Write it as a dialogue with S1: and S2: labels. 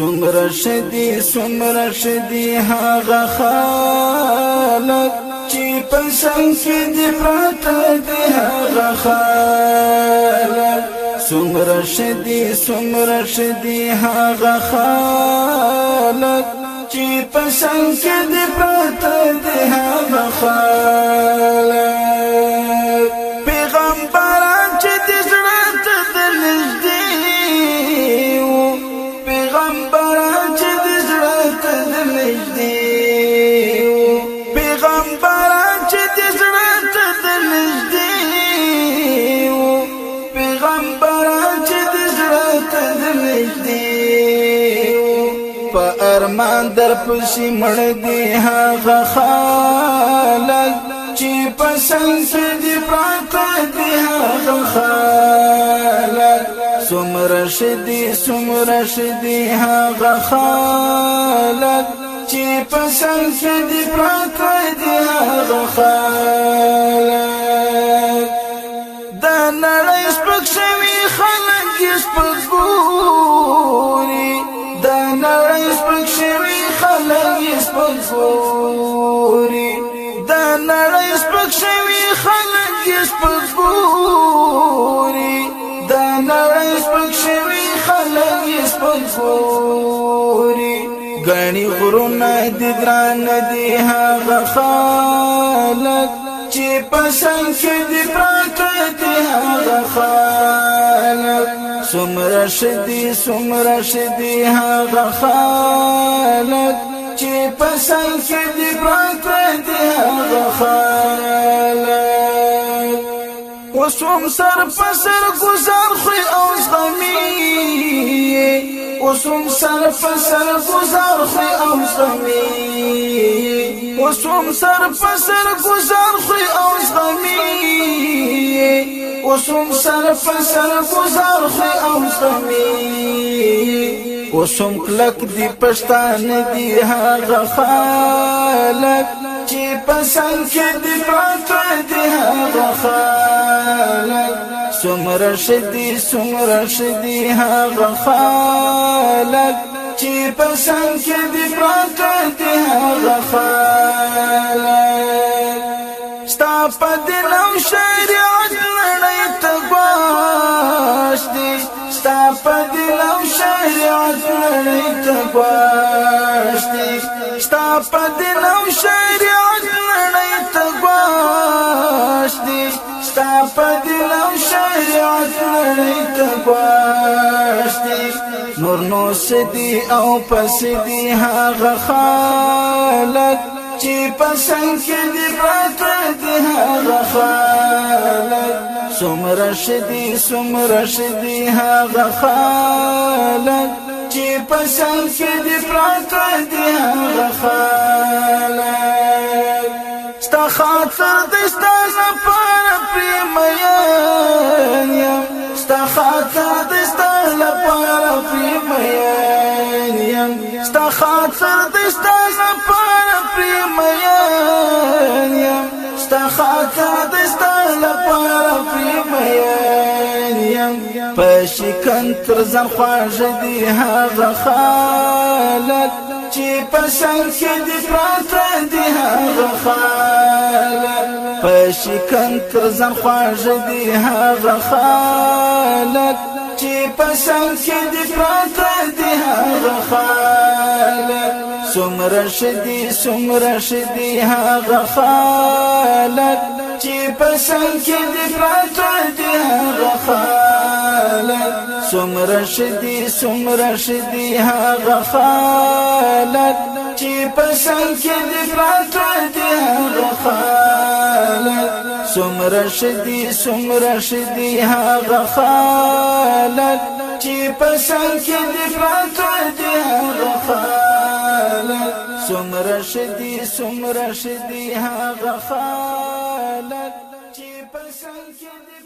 S1: سمر شدی سمر شدی هاغ خالق چی پسنگ کی دی پراتا دی هاغ خالق سمر شدی سمر شدی هاغ خالق چی پسنگ کی دی پراتا دی هاغ خالق پیغمبر مړ دی په ارمان در پسې مړ دی هغه خالق چې په سنس دی پراته دی هغه خالق څومره شدي څومره شدي هغه خالق چې په سنس دی پراته دی هغه خالق نړۍ سپک شوی خلک یې دا نړۍ سپک شوی خلک یې سپک دا نړۍ سپک شوی خلک یې سپک دا نړۍ سپک شوی غني غرونا دي دران دي هغه خلک چې پسند کې دی پراته دی هغه خالق سمره شدي سمره شدي هغه خالق چې پسند کې دی پراته دی هغه خالق وسوم سر پسر گزار خو او زغمي وسوم سر پسر گزار خو او زغمي وسوم سر پسر گزار خوری او زغمی وسوم سر پسر گزار خوری او زغمی وسوم کلک دی پشتان دی هاغ خالک چی پسند که دی پاتو دی هاغ خالک سمرش دی سمرش دی هاغ خالک چې پسند کې دی پراته دی هغه خلک ستا په دینم شریعت لړۍ ته ګواښ دی ستا په دینم شریعت لړۍ ته ګواښ دی ستا په دینم شریعت لړۍ ته ګواښ دی ستا په دینم شریعت لړۍ ته ګواښ نور نو سدي او پسدي هغه خالق چې پسنګ کې دی پاتې دی هغه خالق څومره شدي څومره شدي هغه خالق چې پسنګ کې دی پاتې دی هغه خالق ستا خاطر دې ستا لپاره پریمیم ستا خاطر دې ستا لپاره پریمیم ستا خاطر دې ستا لپاره پریمیم په شکن تر ځان خواږه دې هغه خالد چې په سن کې دې پراته دې هغه خالد په تر ځان خواږه دې هغه خالد پسند کې د پرات د هغه خال سمر شدي سمر شدي هغه خال چې پسند کې د پرات د هغه خال سمر شدي سمر شدي هغه خال چې پسند کې د پرات د هغه خال سمر شدی سمر شدی هاغ خالق چی پسند کی دفرات دی هاغ خالق سمر شدی سمر شدی چی پسند کی